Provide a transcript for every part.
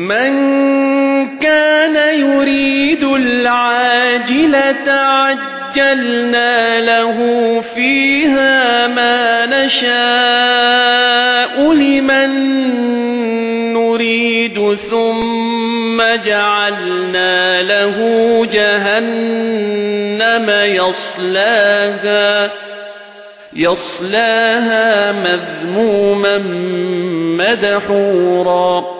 من كان يريد العاجلة عجلنا له فيها ما نشاء لمن نريد ثم جعلنا له جهنم يصلاها يصلاها مذموما مدحورا.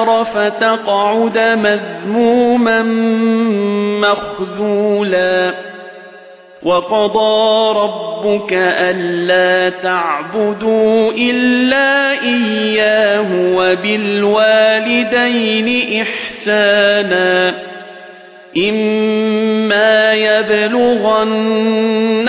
آخر فتقعد مذموما مخذولا وقضى ربك ألا تعبدوا إلا إياه وبالوالدين إحسانا إما يبلغن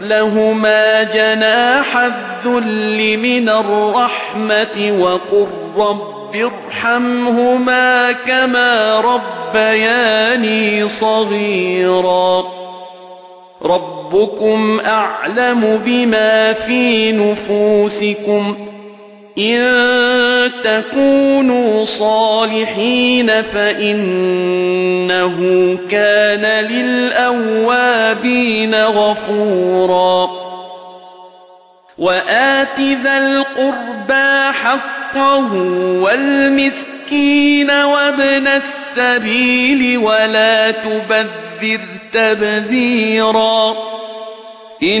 لهما جناح الذل من الرحمة وقل رب ارحمهما كما ربياني صغيرا. ربكم أعلم بما في نفوسكم. إن تكونوا صالحين فإنه كان للأوابين غفورا وآت ذا القربى حقه والمسكين وابن السبيل ولا تبذر تبذيرا إن